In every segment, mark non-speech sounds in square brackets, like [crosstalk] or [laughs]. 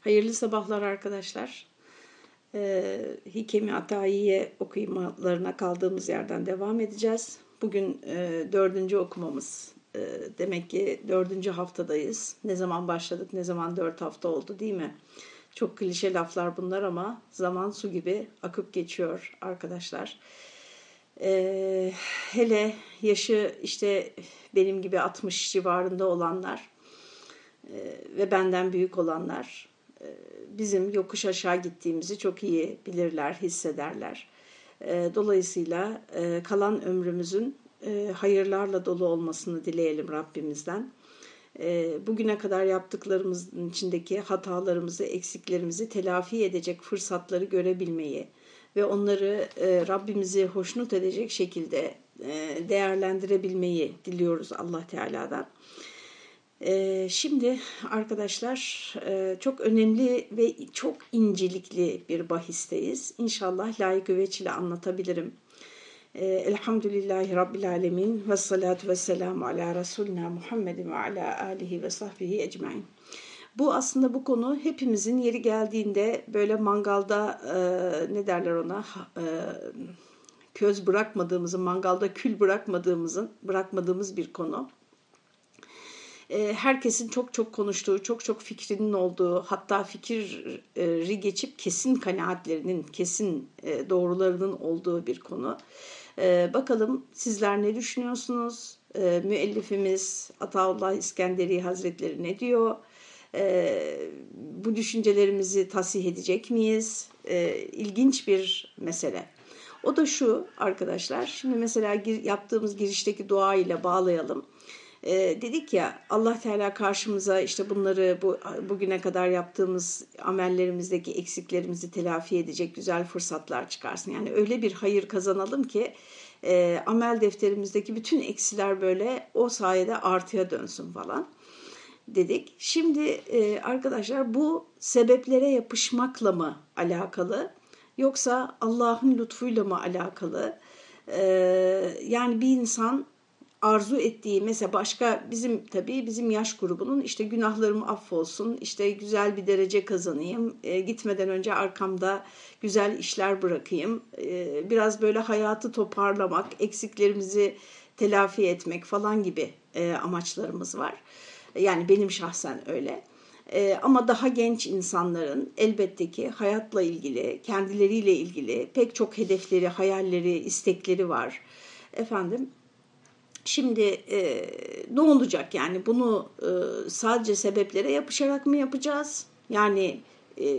Hayırlı sabahlar arkadaşlar. Ee, Hikemi Atayiye okumalarına kaldığımız yerden devam edeceğiz. Bugün e, dördüncü okumamız. E, demek ki dördüncü haftadayız. Ne zaman başladık, ne zaman dört hafta oldu değil mi? Çok klişe laflar bunlar ama zaman su gibi akıp geçiyor arkadaşlar. E, hele yaşı işte benim gibi 60 civarında olanlar e, ve benden büyük olanlar bizim yokuş aşağı gittiğimizi çok iyi bilirler, hissederler. E, dolayısıyla kalan ömrümüzün hayırlarla dolu olmasını dileyelim Rabbimizden. Bugüne kadar yaptıklarımızın içindeki hatalarımızı, eksiklerimizi telafi edecek fırsatları görebilmeyi ve onları Rabbimizi hoşnut edecek şekilde değerlendirebilmeyi diliyoruz Allah Teala'dan. Ee, şimdi arkadaşlar e, çok önemli ve çok incelikli bir bahisteyiz. İnşallah layık ile anlatabilirim. Ee, elhamdülillahi Rabbil Alemin ve salatu ve selamu ala Resulina Muhammedin ve ala alihi ve sahbihi ecmain. Bu aslında bu konu hepimizin yeri geldiğinde böyle mangalda e, ne derler ona e, köz bırakmadığımızın, mangalda kül bırakmadığımızın bırakmadığımız bir konu. Ee, herkesin çok çok konuştuğu, çok çok fikrinin olduğu, hatta fikri geçip kesin kanaatlerinin, kesin e, doğrularının olduğu bir konu. Ee, bakalım sizler ne düşünüyorsunuz? Ee, müellifimiz Ataullah İskenderi Hazretleri ne diyor? Bu düşüncelerimizi tasih edecek miyiz? İlginç bir mesele. O da şu arkadaşlar, şimdi mesela yaptığımız girişteki dua ile bağlayalım e, dedik ya Allah Teala karşımıza işte bunları bu bugüne kadar yaptığımız amellerimizdeki eksiklerimizi telafi edecek güzel fırsatlar çıkarsın. Yani öyle bir hayır kazanalım ki e, amel defterimizdeki bütün eksiler böyle o sayede artıya dönsün falan dedik. Şimdi e, arkadaşlar bu sebeplere yapışmakla mı alakalı yoksa Allah'ın lütfuyla mı alakalı? E, yani bir insan arzu ettiği mesela başka bizim tabii bizim yaş grubunun işte günahlarım affolsun işte güzel bir derece kazanayım e, gitmeden önce arkamda güzel işler bırakayım e, biraz böyle hayatı toparlamak eksiklerimizi telafi etmek falan gibi e, amaçlarımız var. Yani benim şahsen öyle. E, ama daha genç insanların elbette ki hayatla ilgili kendileriyle ilgili pek çok hedefleri hayalleri istekleri var. Efendim Şimdi e, ne olacak yani bunu e, sadece sebeplere yapışarak mı yapacağız? Yani e,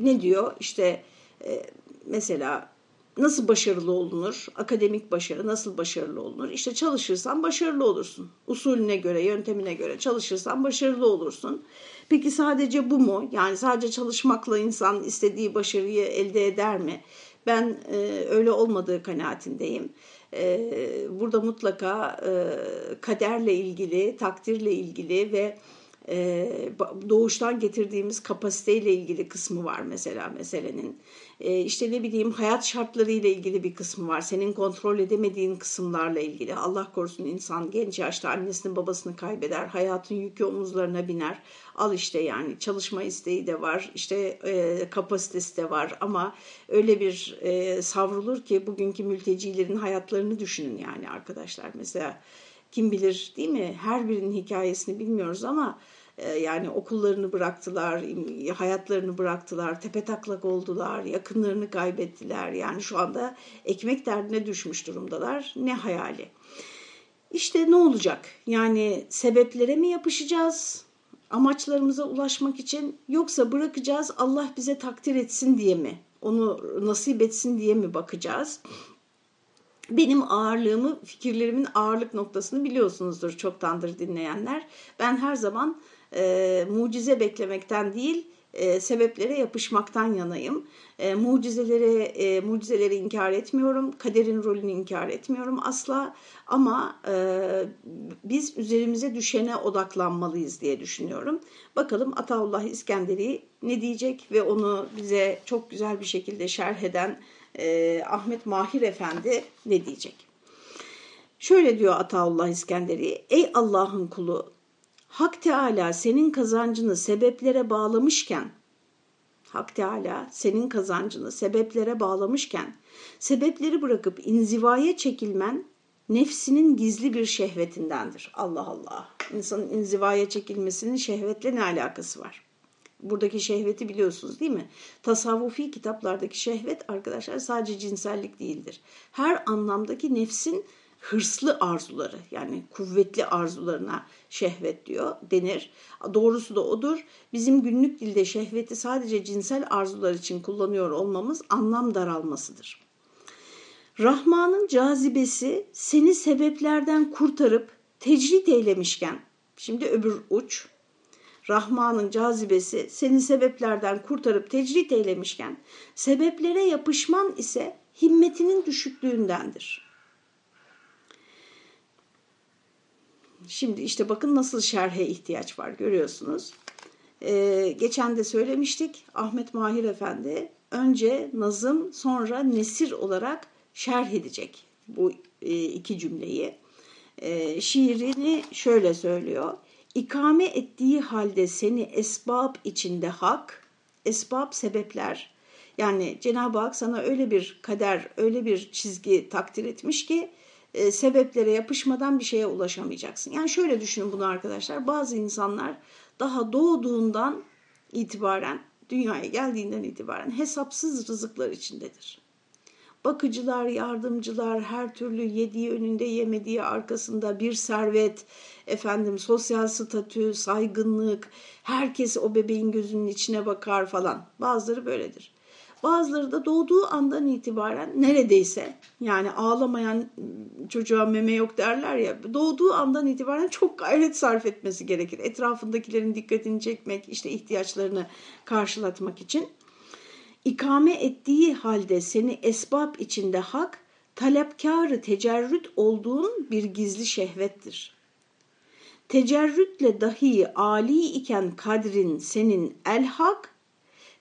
ne diyor işte e, mesela nasıl başarılı olunur? Akademik başarı nasıl başarılı olunur? İşte çalışırsan başarılı olursun. Usulüne göre, yöntemine göre çalışırsan başarılı olursun. Peki sadece bu mu? Yani sadece çalışmakla insan istediği başarıyı elde eder mi? Ben e, öyle olmadığı kanaatindeyim. Ee, burada mutlaka e, kaderle ilgili, takdirle ilgili ve e, doğuştan getirdiğimiz kapasiteyle ilgili kısmı var mesela meselenin. E, işte ne bileyim hayat şartlarıyla ilgili bir kısmı var. Senin kontrol edemediğin kısımlarla ilgili. Allah korusun insan genç yaşta annesini babasını kaybeder. Hayatın yükü omuzlarına biner. Al işte yani çalışma isteği de var. işte e, kapasitesi de var ama öyle bir e, savrulur ki bugünkü mültecilerin hayatlarını düşünün yani arkadaşlar. Mesela kim bilir değil mi? Her birinin hikayesini bilmiyoruz ama e, yani okullarını bıraktılar, hayatlarını bıraktılar, tepe taklak oldular, yakınlarını kaybettiler. Yani şu anda ekmek derdine düşmüş durumdalar. Ne hayali. İşte ne olacak? Yani sebeplere mi yapışacağız? Amaçlarımıza ulaşmak için yoksa bırakacağız Allah bize takdir etsin diye mi? Onu nasip etsin diye mi bakacağız? Benim ağırlığımı, fikirlerimin ağırlık noktasını biliyorsunuzdur çoktandır dinleyenler. Ben her zaman e, mucize beklemekten değil, e, sebeplere yapışmaktan yanayım. E, mucizelere, e, mucizeleri inkar etmiyorum, kaderin rolünü inkar etmiyorum asla. Ama e, biz üzerimize düşene odaklanmalıyız diye düşünüyorum. Bakalım Ataullah İskenderi ne diyecek ve onu bize çok güzel bir şekilde şerh eden e, Ahmet Mahir Efendi ne diyecek? Şöyle diyor Ataullah İskenderi, ey Allah'ın kulu Hak Teala senin kazancını sebeplere bağlamışken Hak Teala senin kazancını sebeplere bağlamışken sebepleri bırakıp inzivaya çekilmen nefsinin gizli bir şehvetindendir. Allah Allah. İnsanın inzivaya çekilmesinin şehvetle ne alakası var? Buradaki şehveti biliyorsunuz değil mi? Tasavvufi kitaplardaki şehvet arkadaşlar sadece cinsellik değildir. Her anlamdaki nefsin hırslı arzuları yani kuvvetli arzularına şehvet diyor denir. Doğrusu da odur. Bizim günlük dilde şehveti sadece cinsel arzular için kullanıyor olmamız anlam daralmasıdır. Rahman'ın cazibesi seni sebeplerden kurtarıp tecrit eylemişken, şimdi öbür uç, Rahman'ın cazibesi seni sebeplerden kurtarıp tecrit eylemişken, sebeplere yapışman ise himmetinin düşüklüğündendir. Şimdi işte bakın nasıl şerhe ihtiyaç var görüyorsunuz. Ee, geçen de söylemiştik Ahmet Mahir Efendi önce nazım sonra nesir olarak şerh edecek bu e, iki cümleyi. E, şiirini şöyle söylüyor. İkame ettiği halde seni esbab içinde hak, esbab sebepler. Yani Cenab-ı Hak sana öyle bir kader, öyle bir çizgi takdir etmiş ki e, sebeplere yapışmadan bir şeye ulaşamayacaksın. Yani şöyle düşünün bunu arkadaşlar. Bazı insanlar daha doğduğundan itibaren, dünyaya geldiğinden itibaren hesapsız rızıklar içindedir. Bakıcılar, yardımcılar, her türlü yediği önünde yemediği arkasında bir servet, efendim sosyal statü, saygınlık, herkes o bebeğin gözünün içine bakar falan. Bazıları böyledir. Bazıları da doğduğu andan itibaren neredeyse yani ağlamayan çocuğa meme yok derler ya doğduğu andan itibaren çok gayret sarf etmesi gerekir. Etrafındakilerin dikkatini çekmek, işte ihtiyaçlarını karşılatmak için ikame ettiği halde seni esbab içinde hak, talepkarı tecerrüt olduğun bir gizli şehvettir. Tecerrütle dahi ali iken kadrin senin el hak,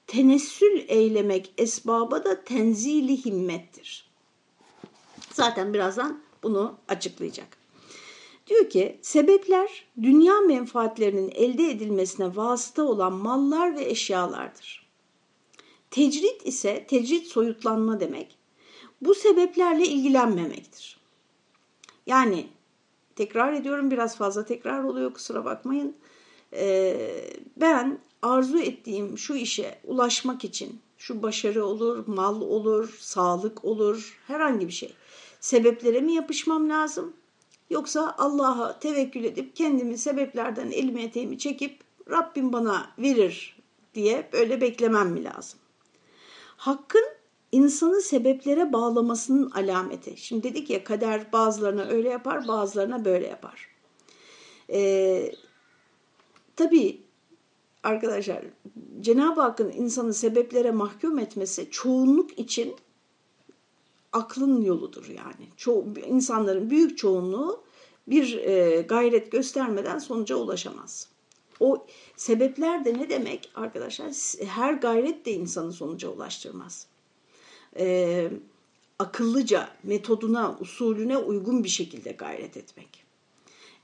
tenessül eylemek esbaba da tenzili himmettir. Zaten birazdan bunu açıklayacak. Diyor ki sebepler dünya menfaatlerinin elde edilmesine vasıta olan mallar ve eşyalardır. Tecrit ise tecrit soyutlanma demek. Bu sebeplerle ilgilenmemektir. Yani tekrar ediyorum biraz fazla tekrar oluyor kusura bakmayın. Ee, ben arzu ettiğim şu işe ulaşmak için şu başarı olur, mal olur, sağlık olur, herhangi bir şey. Sebeplere mi yapışmam lazım? Yoksa Allah'a tevekkül edip kendimi sebeplerden elimi eteğimi çekip Rabbim bana verir diye böyle beklemem mi lazım? Hakkın insanı sebeplere bağlamasının alameti. Şimdi dedik ya kader bazılarına öyle yapar bazılarına böyle yapar. Ee, tabii arkadaşlar Cenab-ı Hakk'ın insanı sebeplere mahkum etmesi çoğunluk için aklın yoludur yani. Ço insanların büyük çoğunluğu bir e, gayret göstermeden sonuca ulaşamaz. O sebepler de ne demek arkadaşlar? Her gayret de insanı sonuca ulaştırmaz. Ee, akıllıca, metoduna, usulüne uygun bir şekilde gayret etmek.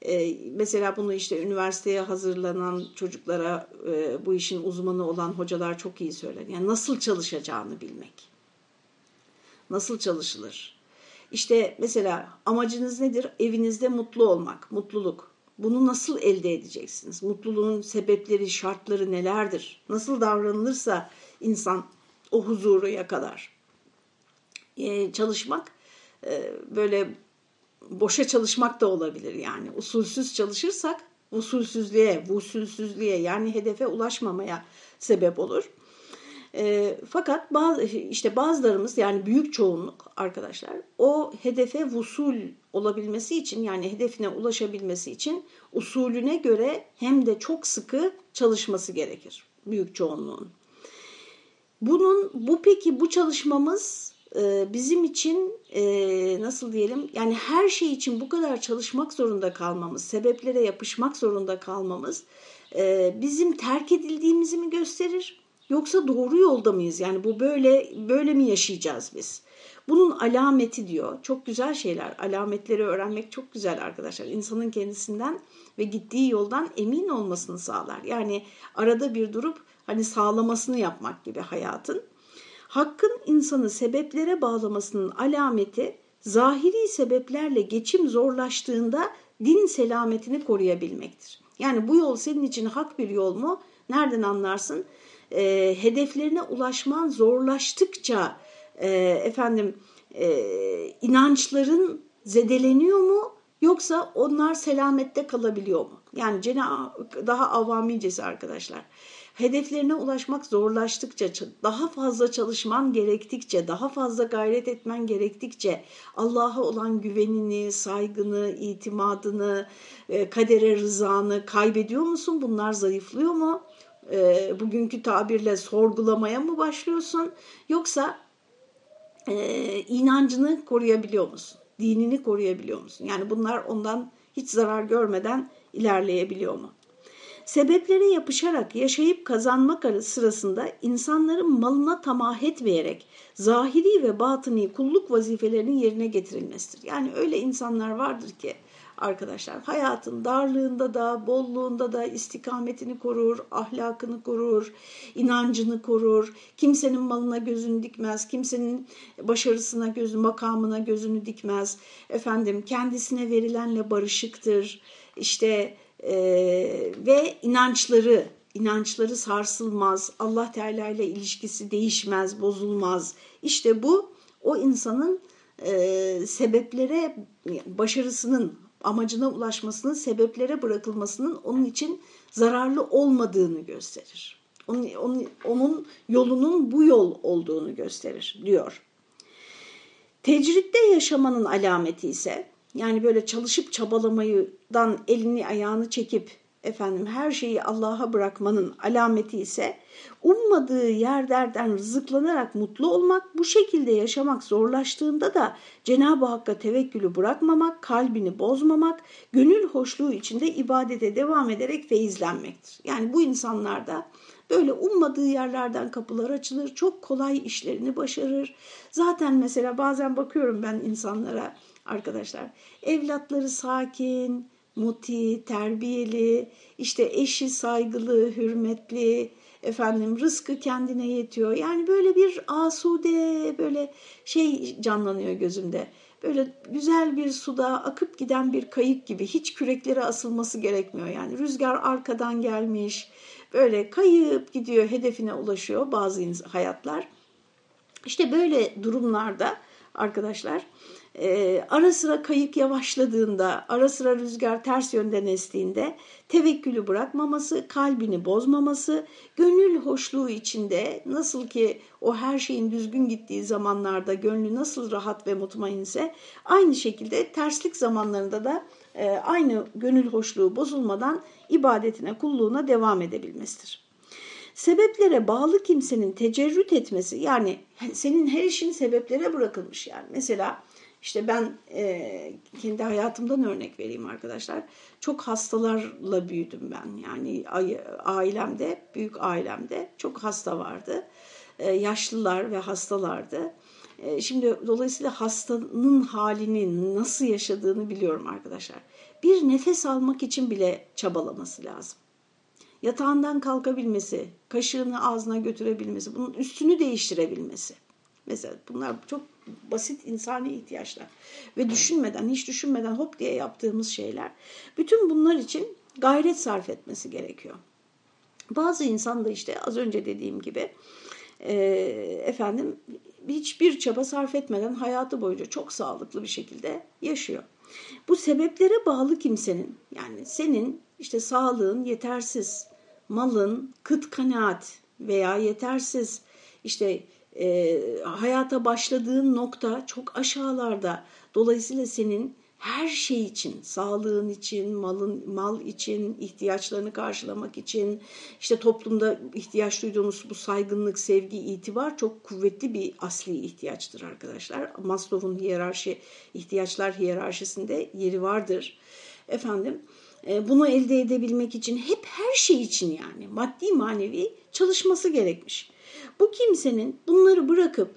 Ee, mesela bunu işte üniversiteye hazırlanan çocuklara e, bu işin uzmanı olan hocalar çok iyi söyler. Yani nasıl çalışacağını bilmek. Nasıl çalışılır? İşte mesela amacınız nedir? Evinizde mutlu olmak, mutluluk. Bunu nasıl elde edeceksiniz? Mutluluğun sebepleri, şartları nelerdir? Nasıl davranılırsa insan o huzuru yakalar. Ee, çalışmak e, böyle boşa çalışmak da olabilir yani. Usulsüz çalışırsak usulsüzlüğe, usulsüzlüğe yani hedefe ulaşmamaya sebep olur. E, fakat bazı işte bazılarımız yani büyük çoğunluk arkadaşlar o hedefe vusul olabilmesi için yani hedefine ulaşabilmesi için usulüne göre hem de çok sıkı çalışması gerekir büyük çoğunluğun. Bunun bu peki bu çalışmamız e, bizim için e, nasıl diyelim yani her şey için bu kadar çalışmak zorunda kalmamız, sebeplere yapışmak zorunda kalmamız e, bizim terk edildiğimizi mi gösterir? Yoksa doğru yolda mıyız? Yani bu böyle böyle mi yaşayacağız biz? Bunun alameti diyor. Çok güzel şeyler. Alametleri öğrenmek çok güzel arkadaşlar. İnsanın kendisinden ve gittiği yoldan emin olmasını sağlar. Yani arada bir durup hani sağlamasını yapmak gibi hayatın. Hakkın insanı sebeplere bağlamasının alameti zahiri sebeplerle geçim zorlaştığında din selametini koruyabilmektir. Yani bu yol senin için hak bir yol mu? Nereden anlarsın? E, hedeflerine ulaşman zorlaştıkça e, efendim e, inançların zedeleniyor mu? Yoksa onlar selamette kalabiliyor mu? Yani daha avamicesi arkadaşlar hedeflerine ulaşmak zorlaştıkça, daha fazla çalışman gerektikçe, daha fazla gayret etmen gerektikçe Allah'a olan güvenini, saygını, itimadını, e, kadere rızanı kaybediyor musun? Bunlar zayıflıyor mu? E, bugünkü tabirle sorgulamaya mı başlıyorsun? Yoksa e, inancını koruyabiliyor musun? Dinini koruyabiliyor musun? Yani bunlar ondan hiç zarar görmeden ilerleyebiliyor mu? Sebeplere yapışarak yaşayıp kazanmak sırasında insanların malına tamah etmeyerek zahiri ve batıni kulluk vazifelerinin yerine getirilmesidir. Yani öyle insanlar vardır ki arkadaşlar hayatın darlığında da bolluğunda da istikametini korur, ahlakını korur, inancını korur. Kimsenin malına gözünü dikmez, kimsenin başarısına gözü, makamına gözünü dikmez. Efendim kendisine verilenle barışıktır. İşte e, ve inançları inançları sarsılmaz, Allah Teala ile ilişkisi değişmez, bozulmaz. İşte bu o insanın e, sebeplere başarısının amacına ulaşmasının sebeplere bırakılmasının onun için zararlı olmadığını gösterir. Onun, onun, onun yolunun bu yol olduğunu gösterir diyor. Tecritte yaşamanın alameti ise yani böyle çalışıp çabalamayıdan elini ayağını çekip efendim her şeyi Allah'a bırakmanın alameti ise ummadığı yerlerden rızıklanarak mutlu olmak, bu şekilde yaşamak zorlaştığında da Cenab-ı Hakk'a tevekkülü bırakmamak, kalbini bozmamak, gönül hoşluğu içinde ibadete devam ederek feyizlenmektir. Yani bu insanlarda böyle ummadığı yerlerden kapılar açılır, çok kolay işlerini başarır. Zaten mesela bazen bakıyorum ben insanlara, arkadaşlar. Evlatları sakin, muti, terbiyeli, işte eşi saygılı, hürmetli, efendim rızkı kendine yetiyor. Yani böyle bir asude, böyle şey canlanıyor gözümde. Böyle güzel bir suda akıp giden bir kayık gibi hiç küreklere asılması gerekmiyor. Yani rüzgar arkadan gelmiş, böyle kayıp gidiyor, hedefine ulaşıyor bazı hayatlar. İşte böyle durumlarda arkadaşlar e, ara sıra kayık yavaşladığında, ara sıra rüzgar ters yönden estiğinde tevekkülü bırakmaması, kalbini bozmaması, gönül hoşluğu içinde nasıl ki o her şeyin düzgün gittiği zamanlarda gönlü nasıl rahat ve mutmainse aynı şekilde terslik zamanlarında da e, aynı gönül hoşluğu bozulmadan ibadetine, kulluğuna devam edebilmesidir. Sebeplere bağlı kimsenin tecerrüt etmesi yani senin her işin sebeplere bırakılmış yani. Mesela işte ben e, kendi hayatımdan örnek vereyim arkadaşlar. Çok hastalarla büyüdüm ben. Yani ailemde, büyük ailemde çok hasta vardı. E, yaşlılar ve hastalardı. E, şimdi dolayısıyla hastanın halini nasıl yaşadığını biliyorum arkadaşlar. Bir nefes almak için bile çabalaması lazım. Yatağından kalkabilmesi, kaşığını ağzına götürebilmesi, bunun üstünü değiştirebilmesi. Mesela bunlar çok basit insani ihtiyaçlar ve düşünmeden, hiç düşünmeden hop diye yaptığımız şeyler. Bütün bunlar için gayret sarf etmesi gerekiyor. Bazı insan da işte az önce dediğim gibi e, efendim hiçbir çaba sarf etmeden hayatı boyunca çok sağlıklı bir şekilde yaşıyor. Bu sebeplere bağlı kimsenin yani senin işte sağlığın yetersiz, malın kıt kanaat veya yetersiz işte e, hayata başladığın nokta çok aşağılarda. Dolayısıyla senin her şey için, sağlığın için, malın mal için, ihtiyaçlarını karşılamak için, işte toplumda ihtiyaç duyduğumuz bu saygınlık, sevgi, itibar çok kuvvetli bir asli ihtiyaçtır arkadaşlar. Maslow'un hiyerarşi, ihtiyaçlar hiyerarşisinde yeri vardır. Efendim, bunu elde edebilmek için hep her şey için yani maddi manevi çalışması gerekmiş. Bu kimsenin bunları bırakıp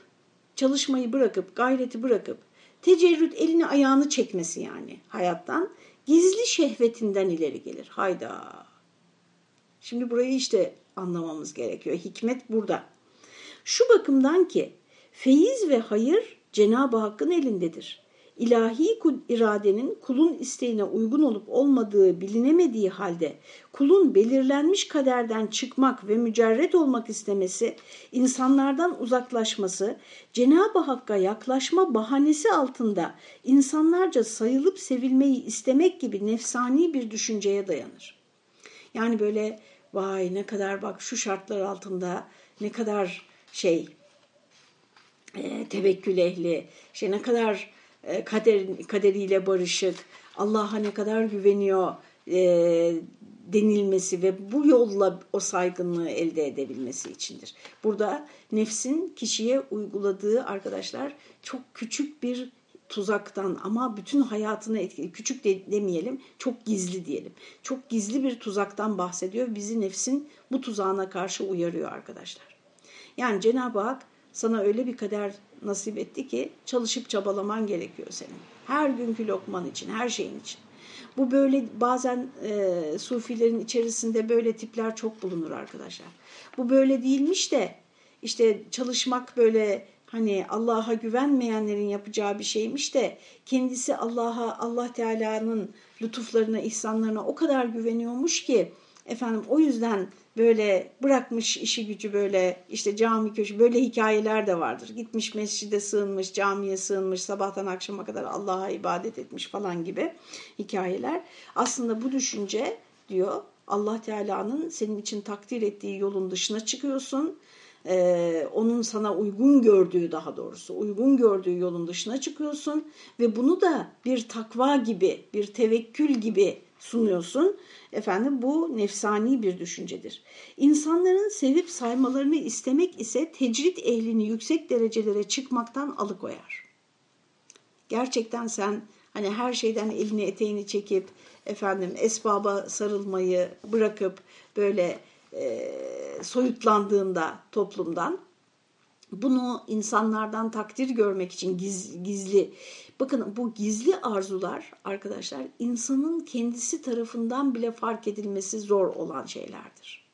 çalışmayı bırakıp gayreti bırakıp tecerrüt elini ayağını çekmesi yani hayattan gizli şehvetinden ileri gelir. Hayda. Şimdi burayı işte anlamamız gerekiyor. Hikmet burada. Şu bakımdan ki feyiz ve hayır Cenab-ı Hakk'ın elindedir. İlahi iradenin kulun isteğine uygun olup olmadığı bilinemediği halde kulun belirlenmiş kaderden çıkmak ve mücerret olmak istemesi, insanlardan uzaklaşması, Cenab-ı Hakk'a yaklaşma bahanesi altında insanlarca sayılıp sevilmeyi istemek gibi nefsani bir düşünceye dayanır. Yani böyle vay ne kadar bak şu şartlar altında ne kadar şey e, tevekkül ehli, şey ne kadar e, kader, kaderiyle barışık, Allah'a ne kadar güveniyor e, denilmesi ve bu yolla o saygınlığı elde edebilmesi içindir. Burada nefsin kişiye uyguladığı arkadaşlar çok küçük bir tuzaktan ama bütün hayatını etkili, küçük de demeyelim, çok gizli diyelim. Çok gizli bir tuzaktan bahsediyor. Bizi nefsin bu tuzağına karşı uyarıyor arkadaşlar. Yani Cenab-ı Hak sana öyle bir kader nasip etti ki çalışıp çabalaman gerekiyor senin. Her günkü lokman için, her şeyin için. Bu böyle bazen e, sufilerin içerisinde böyle tipler çok bulunur arkadaşlar. Bu böyle değilmiş de işte çalışmak böyle hani Allah'a güvenmeyenlerin yapacağı bir şeymiş de kendisi Allah'a Allah Teala'nın lütuflarına, ihsanlarına o kadar güveniyormuş ki efendim o yüzden böyle bırakmış işi gücü böyle işte cami köşe böyle hikayeler de vardır. Gitmiş mescide sığınmış, camiye sığınmış, sabahtan akşama kadar Allah'a ibadet etmiş falan gibi hikayeler. Aslında bu düşünce diyor Allah Teala'nın senin için takdir ettiği yolun dışına çıkıyorsun. Ee, onun sana uygun gördüğü daha doğrusu uygun gördüğü yolun dışına çıkıyorsun ve bunu da bir takva gibi bir tevekkül gibi sunuyorsun. Efendim bu nefsani bir düşüncedir. İnsanların sevip saymalarını istemek ise tecrit ehlini yüksek derecelere çıkmaktan alıkoyar. Gerçekten sen hani her şeyden elini eteğini çekip efendim esbaba sarılmayı bırakıp böyle e, soyutlandığında toplumdan bunu insanlardan takdir görmek için giz, gizli Bakın bu gizli arzular arkadaşlar insanın kendisi tarafından bile fark edilmesi zor olan şeylerdir.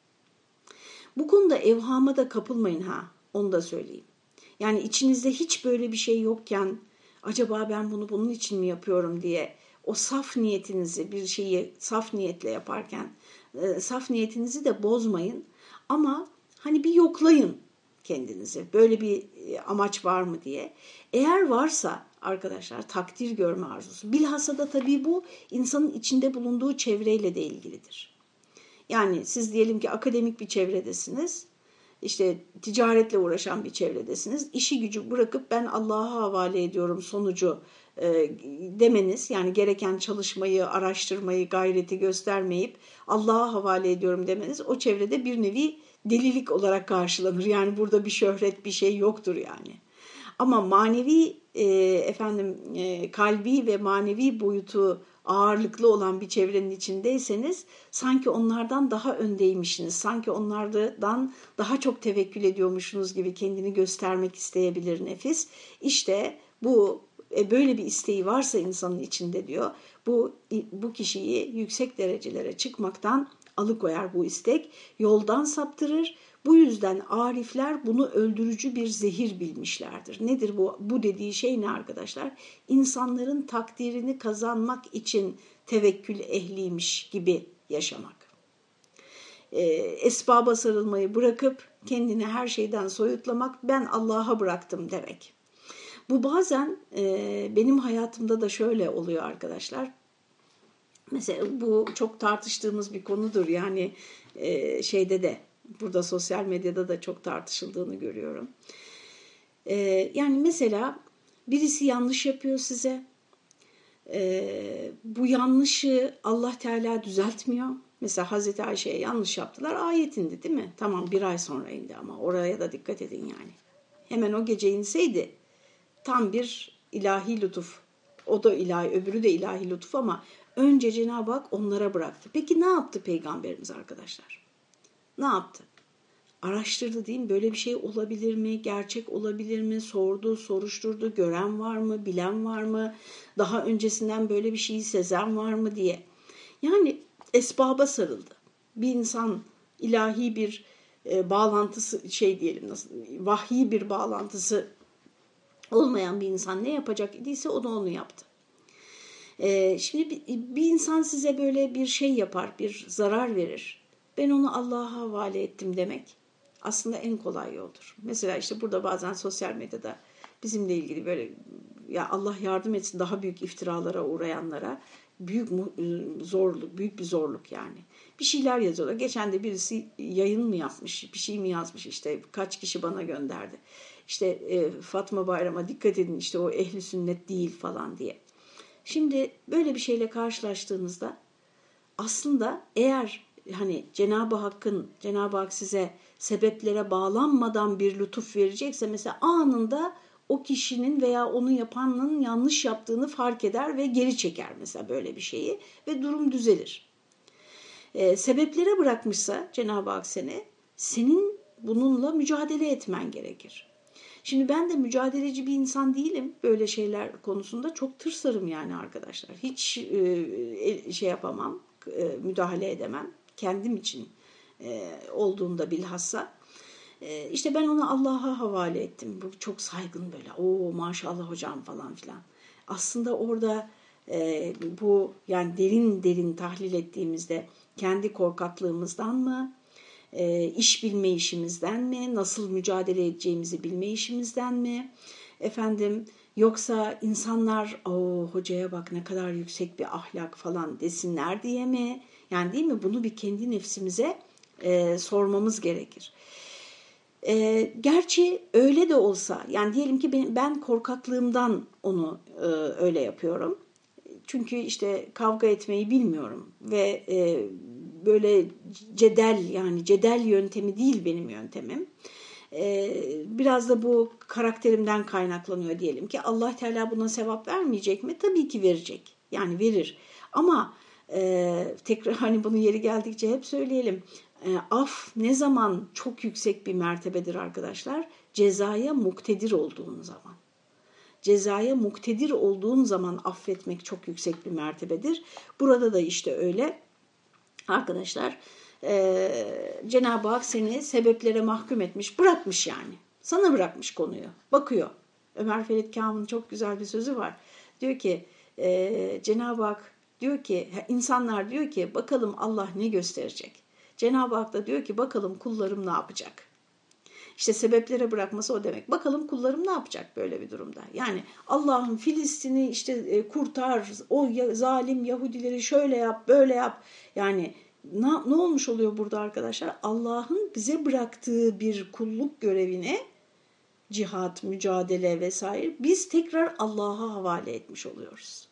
Bu konuda evhama da kapılmayın ha onu da söyleyeyim. Yani içinizde hiç böyle bir şey yokken acaba ben bunu bunun için mi yapıyorum diye o saf niyetinizi bir şeyi saf niyetle yaparken e, saf niyetinizi de bozmayın ama hani bir yoklayın kendinizi. Böyle bir e, amaç var mı diye. Eğer varsa arkadaşlar takdir görme arzusu. Bilhassa da tabii bu insanın içinde bulunduğu çevreyle de ilgilidir. Yani siz diyelim ki akademik bir çevredesiniz. işte ticaretle uğraşan bir çevredesiniz. İşi gücü bırakıp ben Allah'a havale ediyorum sonucu e, demeniz yani gereken çalışmayı, araştırmayı, gayreti göstermeyip Allah'a havale ediyorum demeniz o çevrede bir nevi delilik olarak karşılanır. Yani burada bir şöhret bir şey yoktur yani. Ama manevi e, efendim e, kalbi ve manevi boyutu ağırlıklı olan bir çevrenin içindeyseniz sanki onlardan daha öndeymişsiniz. Sanki onlardan daha çok tevekkül ediyormuşsunuz gibi kendini göstermek isteyebilir nefis. İşte bu e, böyle bir isteği varsa insanın içinde diyor bu bu kişiyi yüksek derecelere çıkmaktan alıkoyar bu istek, yoldan saptırır. Bu yüzden arifler bunu öldürücü bir zehir bilmişlerdir. Nedir bu? Bu dediği şey ne arkadaşlar? İnsanların takdirini kazanmak için tevekkül ehliymiş gibi yaşamak. E, esbaba sarılmayı bırakıp kendini her şeyden soyutlamak, ben Allah'a bıraktım demek. Bu bazen e, benim hayatımda da şöyle oluyor arkadaşlar. Mesela bu çok tartıştığımız bir konudur. Yani e, şeyde de burada sosyal medyada da çok tartışıldığını görüyorum. E, yani mesela birisi yanlış yapıyor size. E, bu yanlışı Allah Teala düzeltmiyor. Mesela Hazreti Ayşe'ye yanlış yaptılar. Ayet indi değil mi? Tamam bir ay sonra indi ama oraya da dikkat edin yani. Hemen o gece inseydi tam bir ilahi lütuf. O da ilahi, öbürü de ilahi lütuf ama önce Cenab-ı Hak onlara bıraktı. Peki ne yaptı peygamberimiz arkadaşlar? Ne yaptı? Araştırdı değil mi? Böyle bir şey olabilir mi? Gerçek olabilir mi? Sordu, soruşturdu. Gören var mı? Bilen var mı? Daha öncesinden böyle bir şeyi sezen var mı diye. Yani esbaba sarıldı. Bir insan ilahi bir e, bağlantısı şey diyelim nasıl vahyi bir bağlantısı olmayan bir insan ne yapacak idiyse o da onu yaptı. E, şimdi bir, insan size böyle bir şey yapar, bir zarar verir. Ben onu Allah'a havale ettim demek aslında en kolay yoldur. Mesela işte burada bazen sosyal medyada bizimle ilgili böyle ya Allah yardım etsin daha büyük iftiralara uğrayanlara büyük zorluk, büyük bir zorluk yani. Bir şeyler yazıyorlar. Geçen de birisi yayın mı yapmış, bir şey mi yazmış işte kaç kişi bana gönderdi. İşte e, Fatma Bayram'a dikkat edin işte o ehli sünnet değil falan diye. Şimdi böyle bir şeyle karşılaştığınızda aslında eğer hani Cenab-ı Hakk'ın Cenab-ı Hak size sebeplere bağlanmadan bir lütuf verecekse mesela anında o kişinin veya onu yapanın yanlış yaptığını fark eder ve geri çeker mesela böyle bir şeyi ve durum düzelir. Ee, sebeplere bırakmışsa Cenab-ı Hak seni, senin bununla mücadele etmen gerekir. Şimdi ben de mücadeleci bir insan değilim böyle şeyler konusunda. Çok tırsarım yani arkadaşlar. Hiç e, şey yapamam, e, müdahale edemem. Kendim için e, olduğunda bilhassa. E, işte ben onu Allah'a havale ettim. Bu çok saygın böyle. Oo maşallah hocam falan filan. Aslında orada e, bu yani derin derin tahlil ettiğimizde kendi korkaklığımızdan mı, e, iş bilme işimizden mi, nasıl mücadele edeceğimizi bilme işimizden mi, efendim yoksa insanlar o hocaya bak ne kadar yüksek bir ahlak falan desinler diye mi? Yani değil mi? Bunu bir kendi nefsimize e, sormamız gerekir. E, gerçi öyle de olsa yani diyelim ki ben, ben korkaklığımdan onu e, öyle yapıyorum. Çünkü işte kavga etmeyi bilmiyorum ve e, böyle cedel yani cedel yöntemi değil benim yöntemim. E, biraz da bu karakterimden kaynaklanıyor diyelim ki Allah Teala buna sevap vermeyecek mi? Tabii ki verecek. Yani verir. Ama e, tekrar hani bunu yeri geldikçe hep söyleyelim. E, af ne zaman çok yüksek bir mertebedir arkadaşlar? Cezaya muktedir olduğun zaman. Cezaya muktedir olduğun zaman affetmek çok yüksek bir mertebedir. Burada da işte öyle. Arkadaşlar e, Cenab-ı Hak seni sebeplere mahkum etmiş, bırakmış yani. Sana bırakmış konuyu. Bakıyor. Ömer Ferit Kam'ın çok güzel bir sözü var. Diyor ki e, Cenab-ı Hak diyor ki insanlar diyor ki bakalım Allah ne gösterecek? Cenab-ı Hak da diyor ki bakalım kullarım ne yapacak? İşte sebeplere bırakması o demek. Bakalım kullarım ne yapacak böyle bir durumda? Yani Allah'ın Filistin'i işte e, kurtar, o zalim Yahudileri şöyle yap, böyle yap. Yani ne, ne olmuş oluyor burada arkadaşlar? Allah'ın bize bıraktığı bir kulluk görevine cihat, mücadele vesaire biz tekrar Allah'a havale etmiş oluyoruz.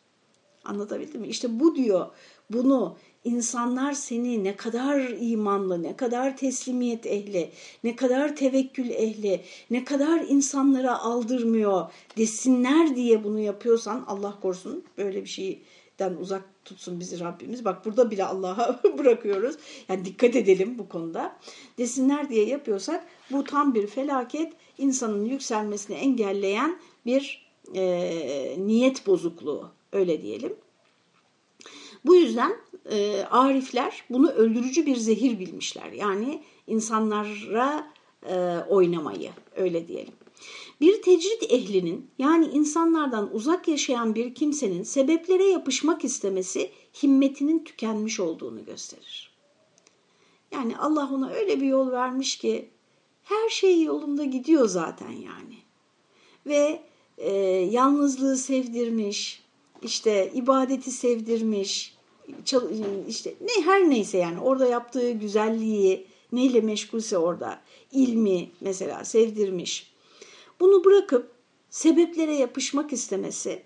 Anlatabildim mi? İşte bu diyor bunu insanlar seni ne kadar imanlı, ne kadar teslimiyet ehli, ne kadar tevekkül ehli, ne kadar insanlara aldırmıyor desinler diye bunu yapıyorsan Allah korusun böyle bir şeyden uzak tutsun bizi Rabbimiz. Bak burada bile Allah'a [laughs] bırakıyoruz. Yani dikkat edelim bu konuda. Desinler diye yapıyorsak bu tam bir felaket insanın yükselmesini engelleyen bir e, niyet bozukluğu öyle diyelim. Bu yüzden e, arifler bunu öldürücü bir zehir bilmişler. Yani insanlara e, oynamayı öyle diyelim. Bir tecrit ehlinin yani insanlardan uzak yaşayan bir kimsenin sebeplere yapışmak istemesi himmetinin tükenmiş olduğunu gösterir. Yani Allah ona öyle bir yol vermiş ki her şey yolunda gidiyor zaten yani. Ve e, yalnızlığı sevdirmiş, işte ibadeti sevdirmiş, işte ne her neyse yani orada yaptığı güzelliği neyle meşgulse orada ilmi mesela sevdirmiş. Bunu bırakıp sebeplere yapışmak istemesi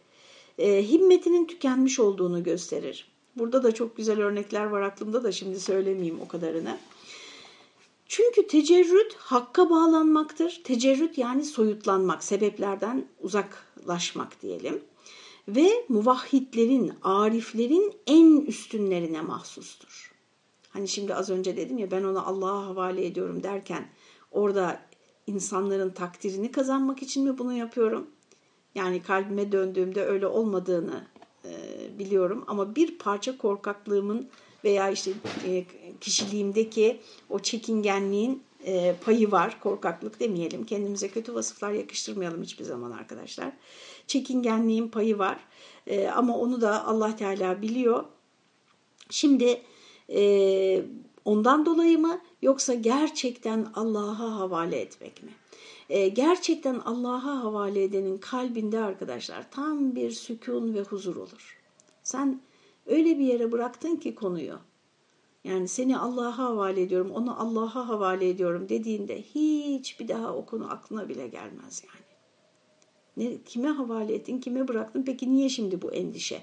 e, himmetinin tükenmiş olduğunu gösterir. Burada da çok güzel örnekler var aklımda da şimdi söylemeyeyim o kadarını. Çünkü tecerrüt hakka bağlanmaktır. Tecerrüt yani soyutlanmak, sebeplerden uzaklaşmak diyelim. Ve muvahhidlerin, ariflerin en üstünlerine mahsustur. Hani şimdi az önce dedim ya ben onu Allah'a havale ediyorum derken orada insanların takdirini kazanmak için mi bunu yapıyorum? Yani kalbime döndüğümde öyle olmadığını e, biliyorum ama bir parça korkaklığımın veya işte e, kişiliğimdeki o çekingenliğin e, payı var. Korkaklık demeyelim. Kendimize kötü vasıflar yakıştırmayalım hiçbir zaman arkadaşlar. Çekingenliğin payı var. E, ama onu da Allah Teala biliyor. Şimdi e, ondan dolayı mı yoksa gerçekten Allah'a havale etmek mi? E, gerçekten Allah'a havale edenin kalbinde arkadaşlar tam bir sükun ve huzur olur. Sen öyle bir yere bıraktın ki konuyu. Yani seni Allah'a havale ediyorum, onu Allah'a havale ediyorum dediğinde hiç bir daha o konu aklına bile gelmez yani. Ne, kime havale ettin, kime bıraktın? Peki niye şimdi bu endişe?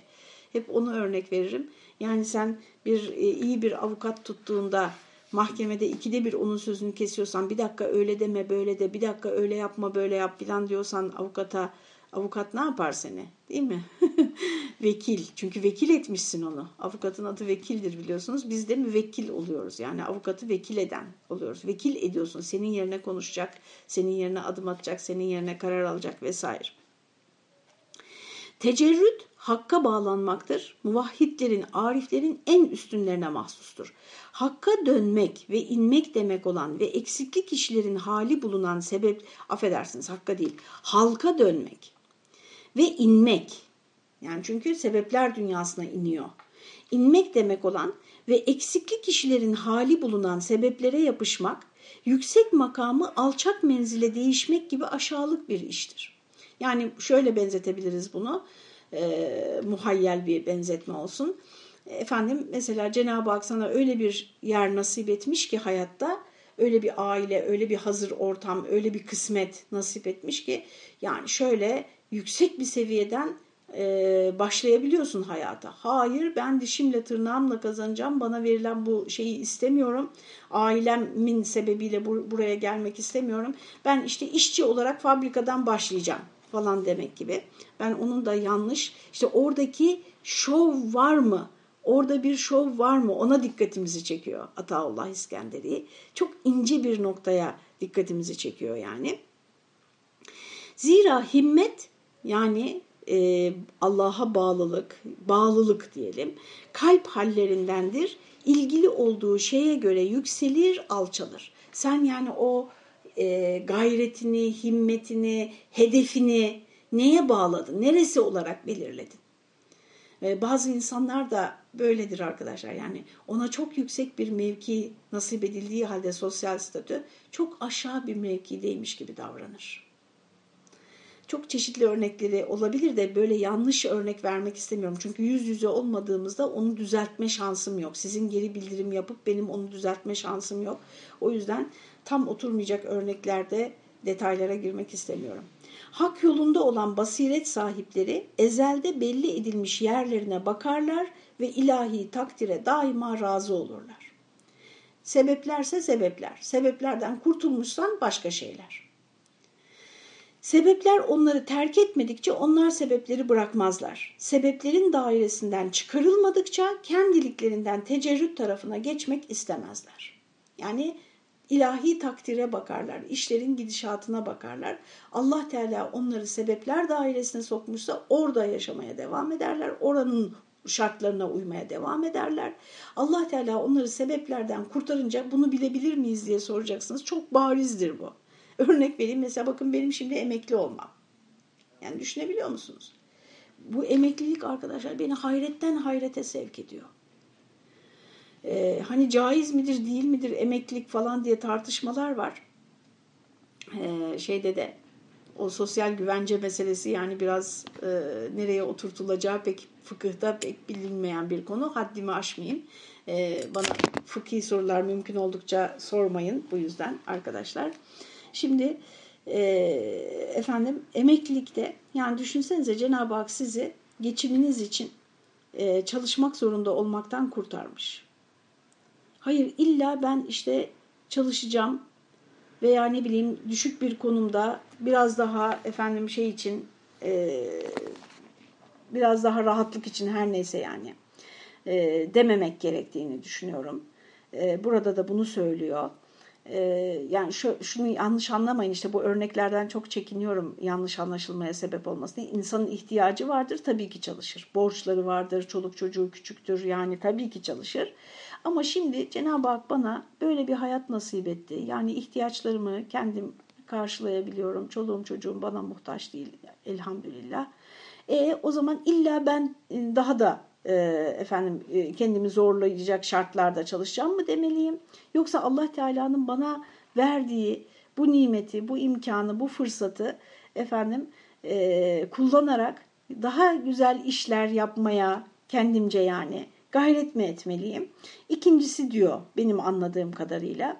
Hep onu örnek veririm. Yani sen bir e, iyi bir avukat tuttuğunda mahkemede ikide bir onun sözünü kesiyorsan bir dakika öyle deme böyle de bir dakika öyle yapma böyle yap filan diyorsan avukata avukat ne yapar seni değil mi? [laughs] vekil çünkü vekil etmişsin onu. Avukatın adı vekildir biliyorsunuz. Biz de müvekkil oluyoruz yani avukatı vekil eden oluyoruz. Vekil ediyorsun senin yerine konuşacak, senin yerine adım atacak, senin yerine karar alacak vesaire. Tecerrüt hakka bağlanmaktır. Muvahhidlerin, ariflerin en üstünlerine mahsustur. Hakka dönmek ve inmek demek olan ve eksikli kişilerin hali bulunan sebep, affedersiniz hakka değil, halka dönmek ve inmek. Yani çünkü sebepler dünyasına iniyor. İnmek demek olan ve eksikli kişilerin hali bulunan sebeplere yapışmak, yüksek makamı alçak menzile değişmek gibi aşağılık bir iştir. Yani şöyle benzetebiliriz bunu e, muhayyel bir benzetme olsun. Efendim mesela Cenab-ı Hak sana öyle bir yer nasip etmiş ki hayatta öyle bir aile, öyle bir hazır ortam, öyle bir kısmet nasip etmiş ki yani şöyle yüksek bir seviyeden e, başlayabiliyorsun hayata. Hayır ben dişimle tırnağımla kazanacağım bana verilen bu şeyi istemiyorum. Ailemin sebebiyle bur buraya gelmek istemiyorum. Ben işte işçi olarak fabrikadan başlayacağım falan demek gibi. Ben onun da yanlış. İşte oradaki şov var mı? Orada bir şov var mı? Ona dikkatimizi çekiyor Ataullah İskenderi. Çok ince bir noktaya dikkatimizi çekiyor yani. Zira himmet yani e, Allah'a bağlılık, bağlılık diyelim, kalp hallerindendir. İlgili olduğu şeye göre yükselir, alçalır. Sen yani o e, gayretini, himmetini, hedefini neye bağladın? Neresi olarak belirledin? E, bazı insanlar da böyledir arkadaşlar. Yani ona çok yüksek bir mevki nasip edildiği halde sosyal statü çok aşağı bir mevkideymiş gibi davranır. Çok çeşitli örnekleri olabilir de böyle yanlış örnek vermek istemiyorum. Çünkü yüz yüze olmadığımızda onu düzeltme şansım yok. Sizin geri bildirim yapıp benim onu düzeltme şansım yok. O yüzden tam oturmayacak örneklerde detaylara girmek istemiyorum. Hak yolunda olan basiret sahipleri ezelde belli edilmiş yerlerine bakarlar ve ilahi takdire daima razı olurlar. Sebeplerse sebepler. Sebeplerden kurtulmuşsan başka şeyler. Sebepler onları terk etmedikçe onlar sebepleri bırakmazlar. Sebeplerin dairesinden çıkarılmadıkça kendiliklerinden tecerrüt tarafına geçmek istemezler. Yani ilahi takdire bakarlar, işlerin gidişatına bakarlar. Allah Teala onları sebepler dairesine sokmuşsa orada yaşamaya devam ederler. Oranın şartlarına uymaya devam ederler. Allah Teala onları sebeplerden kurtarınca bunu bilebilir miyiz diye soracaksınız. Çok barizdir bu. [laughs] Örnek vereyim mesela bakın benim şimdi emekli olmam. Yani düşünebiliyor musunuz? Bu emeklilik arkadaşlar beni hayretten hayrete sevk ediyor. Ee, hani caiz midir değil midir emeklilik falan diye tartışmalar var. Ee, şeyde de o sosyal güvence meselesi yani biraz e, nereye oturtulacağı pek fıkıhta pek bilinmeyen bir konu. Haddimi aşmayayım. E, bana fıkhi sorular mümkün oldukça sormayın bu yüzden arkadaşlar. Şimdi e, efendim emeklilikte yani düşünsenize Cenab-ı Hak sizi geçiminiz için e, çalışmak zorunda olmaktan kurtarmış. Hayır illa ben işte çalışacağım veya ne bileyim düşük bir konumda biraz daha efendim şey için e, biraz daha rahatlık için her neyse yani e, dememek gerektiğini düşünüyorum. E, burada da bunu söylüyor. E, yani şu, şunu yanlış anlamayın işte bu örneklerden çok çekiniyorum yanlış anlaşılmaya sebep olmasını. İnsanın ihtiyacı vardır tabii ki çalışır. Borçları vardır, çoluk çocuğu küçüktür yani tabii ki çalışır. Ama şimdi Cenab-ı Hak bana böyle bir hayat nasip etti. Yani ihtiyaçlarımı kendim karşılayabiliyorum. Çoluğum çocuğum bana muhtaç değil elhamdülillah. E, o zaman illa ben e, daha da e, efendim e, kendimi zorlayacak şartlarda çalışacağım mı demeliyim? Yoksa Allah Teala'nın bana verdiği bu nimeti, bu imkanı, bu fırsatı efendim e, kullanarak daha güzel işler yapmaya kendimce yani gayret mi etmeliyim? İkincisi diyor benim anladığım kadarıyla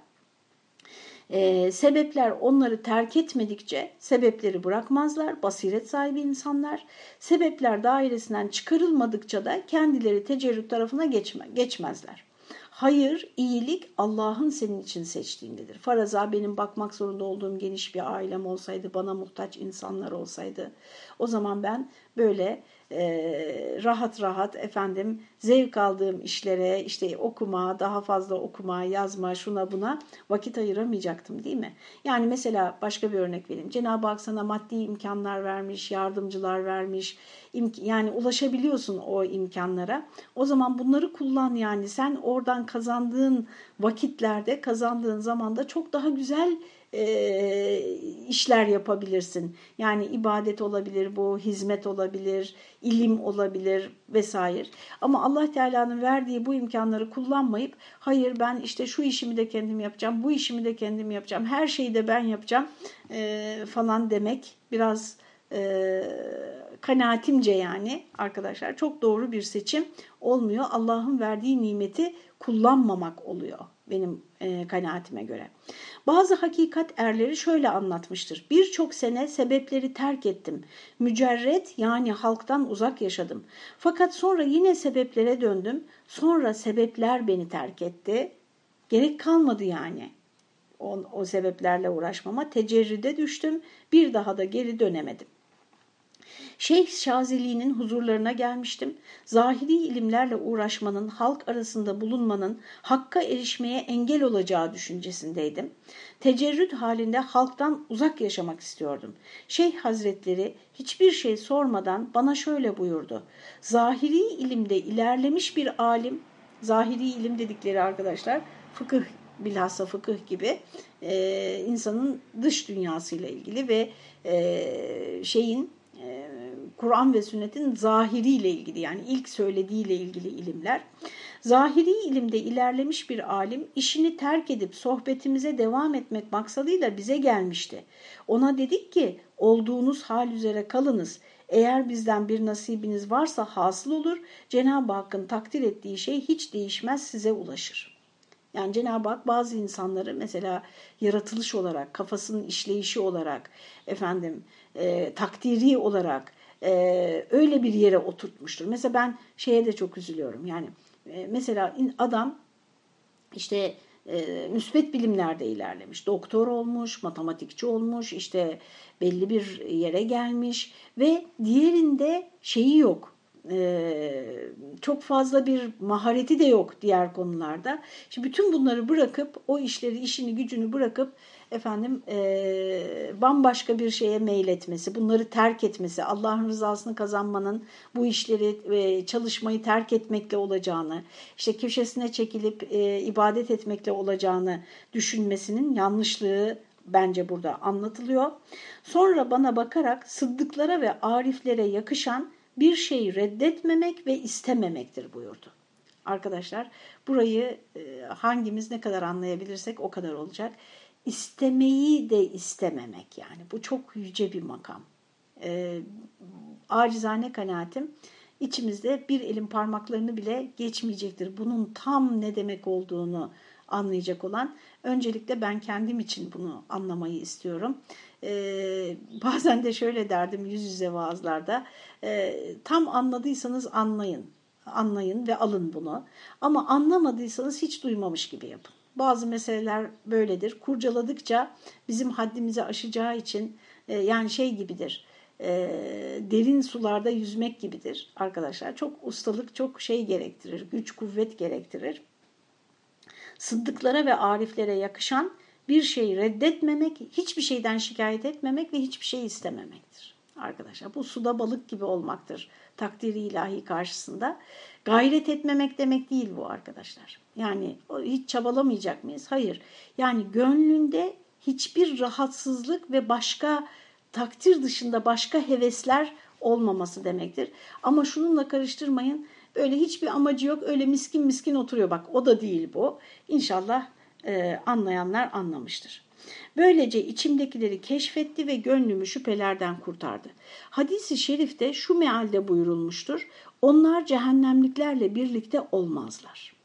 e, sebepler onları terk etmedikçe sebepleri bırakmazlar, basiret sahibi insanlar. Sebepler dairesinden çıkarılmadıkça da kendileri tecerrüt tarafına geçme, geçmezler. Hayır, iyilik Allah'ın senin için seçtiğindedir. Faraza benim bakmak zorunda olduğum geniş bir ailem olsaydı, bana muhtaç insanlar olsaydı, o zaman ben böyle e, rahat rahat efendim zevk aldığım işlere işte okuma, daha fazla okuma, yazma, şuna buna vakit ayıramayacaktım değil mi? Yani mesela başka bir örnek vereyim. Cenab-ı Hak sana maddi imkanlar vermiş, yardımcılar vermiş. Yani ulaşabiliyorsun o imkanlara. O zaman bunları kullan yani sen oradan kazandığın vakitlerde, kazandığın zamanda çok daha güzel e, işler yapabilirsin. Yani ibadet olabilir bu, hizmet olabilir, ilim olabilir vesaire. Ama Allah Teala'nın verdiği bu imkanları kullanmayıp hayır ben işte şu işimi de kendim yapacağım, bu işimi de kendim yapacağım, her şeyi de ben yapacağım e, falan demek biraz e, kanaatimce yani arkadaşlar çok doğru bir seçim olmuyor. Allah'ın verdiği nimeti kullanmamak oluyor benim e, kanaatime göre. Bazı hakikat erleri şöyle anlatmıştır. Birçok sene sebepleri terk ettim. Mücerret yani halktan uzak yaşadım. Fakat sonra yine sebeplere döndüm. Sonra sebepler beni terk etti. Gerek kalmadı yani o, o sebeplerle uğraşmama. Tecerrüde düştüm. Bir daha da geri dönemedim. Şeyh Şazeli'nin huzurlarına gelmiştim. Zahiri ilimlerle uğraşmanın, halk arasında bulunmanın hakka erişmeye engel olacağı düşüncesindeydim. Tecerrüt halinde halktan uzak yaşamak istiyordum. Şeyh Hazretleri hiçbir şey sormadan bana şöyle buyurdu. Zahiri ilimde ilerlemiş bir alim, zahiri ilim dedikleri arkadaşlar fıkıh bilhassa fıkıh gibi e, insanın dış dünyasıyla ilgili ve e, şeyin Kur'an ve sünnetin zahiriyle ilgili yani ilk söylediğiyle ilgili ilimler. Zahiri ilimde ilerlemiş bir alim işini terk edip sohbetimize devam etmek maksadıyla bize gelmişti. Ona dedik ki olduğunuz hal üzere kalınız. Eğer bizden bir nasibiniz varsa hasıl olur. Cenab-ı Hakk'ın takdir ettiği şey hiç değişmez size ulaşır. Yani Cenab-ı Hak bazı insanları mesela yaratılış olarak, kafasının işleyişi olarak, efendim e, takdiri olarak e, öyle bir yere oturtmuştur. Mesela ben şeye de çok üzülüyorum. Yani e, mesela adam işte e, müsbet bilimlerde ilerlemiş. Doktor olmuş, matematikçi olmuş, işte belli bir yere gelmiş ve diğerinde şeyi yok çok fazla bir mahareti de yok diğer konularda. Şimdi bütün bunları bırakıp o işleri, işini, gücünü bırakıp efendim e, bambaşka bir şeye meyletmesi, bunları terk etmesi, Allah'ın rızasını kazanmanın bu işleri e, çalışmayı terk etmekle olacağını, işte köşesine çekilip e, ibadet etmekle olacağını düşünmesinin yanlışlığı bence burada anlatılıyor. Sonra bana bakarak sıddıklara ve ariflere yakışan bir şeyi reddetmemek ve istememektir buyurdu. Arkadaşlar burayı e, hangimiz ne kadar anlayabilirsek o kadar olacak. İstemeyi de istememek yani bu çok yüce bir makam. E, acizane kanaatim içimizde bir elin parmaklarını bile geçmeyecektir. Bunun tam ne demek olduğunu anlayacak olan öncelikle ben kendim için bunu anlamayı istiyorum. Ee, bazen de şöyle derdim yüz yüze vaazlarda e, tam anladıysanız anlayın anlayın ve alın bunu ama anlamadıysanız hiç duymamış gibi yapın. Bazı meseleler böyledir. Kurcaladıkça bizim haddimizi aşacağı için e, yani şey gibidir. e, derin sularda yüzmek gibidir arkadaşlar. Çok ustalık, çok şey gerektirir, güç, kuvvet gerektirir. Sıddıklara ve ariflere yakışan bir şeyi reddetmemek, hiçbir şeyden şikayet etmemek ve hiçbir şey istememektir. Arkadaşlar bu suda balık gibi olmaktır takdiri ilahi karşısında. Gayret etmemek demek değil bu arkadaşlar. Yani hiç çabalamayacak mıyız? Hayır. Yani gönlünde hiçbir rahatsızlık ve başka takdir dışında başka hevesler olmaması demektir. Ama şununla karıştırmayın. Öyle hiçbir amacı yok. Öyle miskin miskin oturuyor. Bak o da değil bu. İnşallah e, anlayanlar anlamıştır. Böylece içimdekileri keşfetti ve gönlümü şüphelerden kurtardı. Hadisi şerifte şu mealde buyurulmuştur. Onlar cehennemliklerle birlikte olmazlar.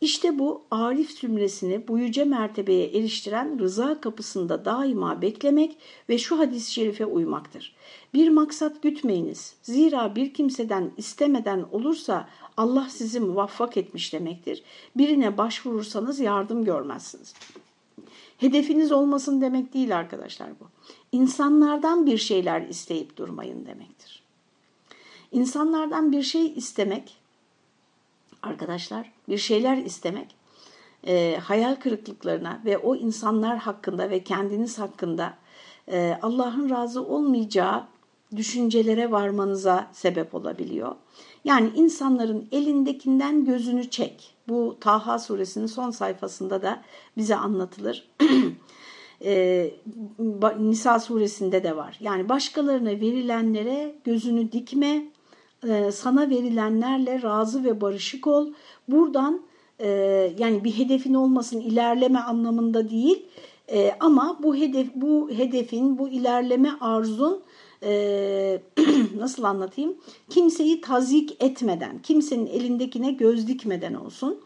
İşte bu arif zümresini bu yüce mertebeye eriştiren rıza kapısında daima beklemek ve şu hadis-i şerife uymaktır. Bir maksat gütmeyiniz. Zira bir kimseden istemeden olursa Allah sizi muvaffak etmiş demektir. Birine başvurursanız yardım görmezsiniz. Hedefiniz olmasın demek değil arkadaşlar bu. İnsanlardan bir şeyler isteyip durmayın demektir. İnsanlardan bir şey istemek, arkadaşlar bir şeyler istemek, e, hayal kırıklıklarına ve o insanlar hakkında ve kendiniz hakkında e, Allah'ın razı olmayacağı düşüncelere varmanıza sebep olabiliyor. Yani insanların elindekinden gözünü çek. Bu Taha suresinin son sayfasında da bize anlatılır. [clears throat] e, Nisa suresinde de var. Yani başkalarına verilenlere gözünü dikme, e, sana verilenlerle razı ve barışık ol. Buradan e, yani bir hedefin olmasın ilerleme anlamında değil e, ama bu hedef bu hedefin bu ilerleme arzun e, [clears throat] nasıl anlatayım? Kimseyi tazik etmeden, kimsenin elindekine göz dikmeden olsun.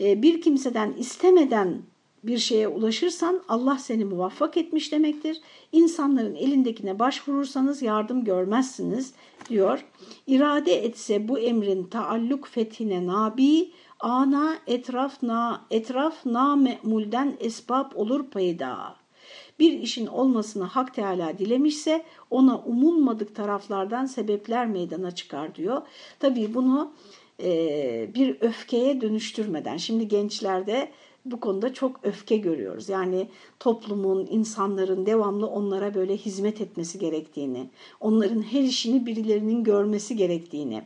E, bir kimseden istemeden bir şeye ulaşırsan Allah seni muvaffak etmiş demektir. İnsanların elindekine başvurursanız yardım görmezsiniz diyor. İrade etse bu emrin taalluk fethine nabi, ana etraf na etraf na me'mulden esbab olur payda. Bir işin olmasını Hak Teala dilemişse ona umulmadık taraflardan sebepler meydana çıkar diyor. Tabii bunu e, bir öfkeye dönüştürmeden, şimdi gençlerde bu konuda çok öfke görüyoruz. Yani toplumun, insanların devamlı onlara böyle hizmet etmesi gerektiğini, onların her işini birilerinin görmesi gerektiğini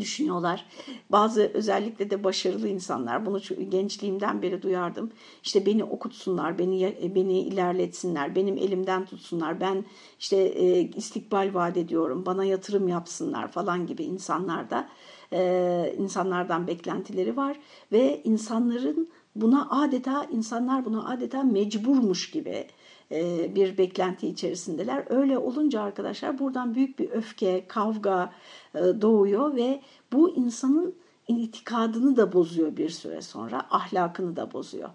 düşünüyorlar. Bazı özellikle de başarılı insanlar bunu gençliğimden beri duyardım. İşte beni okutsunlar, beni beni ilerletsinler, benim elimden tutsunlar. Ben işte e, istikbal vaat ediyorum, bana yatırım yapsınlar falan gibi insanlarda e, insanlardan beklentileri var ve insanların buna adeta insanlar buna adeta mecburmuş gibi e, bir beklenti içerisindeler. Öyle olunca arkadaşlar buradan büyük bir öfke, kavga e, doğuyor ve bu insanın itikadını da bozuyor bir süre sonra, ahlakını da bozuyor.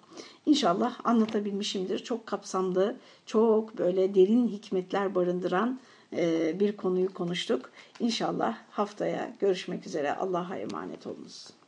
İnşallah anlatabilmişimdir. Çok kapsamlı, çok böyle derin hikmetler barındıran e, bir konuyu konuştuk. İnşallah haftaya görüşmek üzere. Allah'a emanet olunuz.